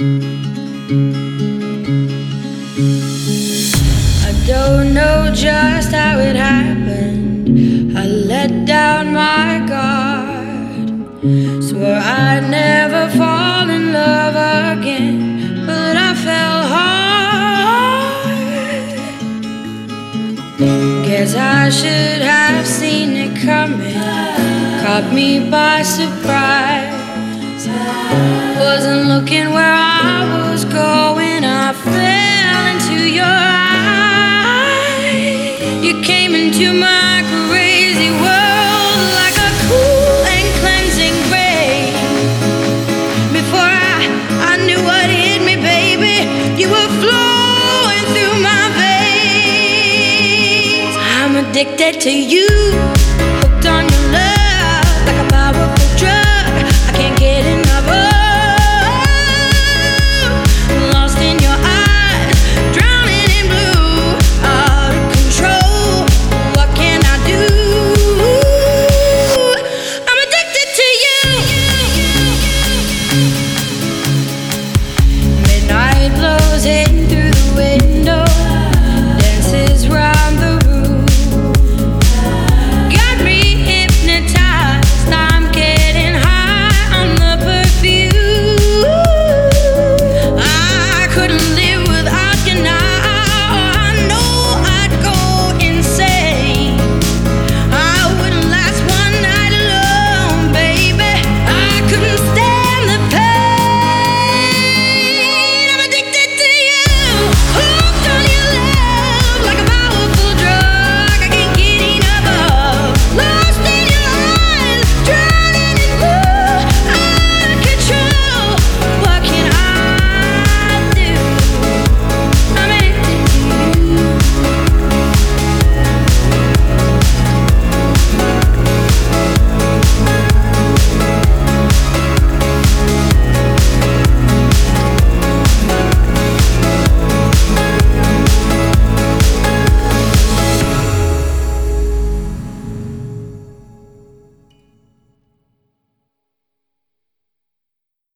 I don't know just how it happened. I let down my guard. Swore I'd never fall in love again, but I fell hard. Guess I should have seen it coming. Caught me by surprise. Looking where I was going. I fell into your eyes. You came into my crazy world like a cool and cleansing rain. Before I, I knew what hit me, baby, you were flowing through my veins. I'm addicted to you, Blows through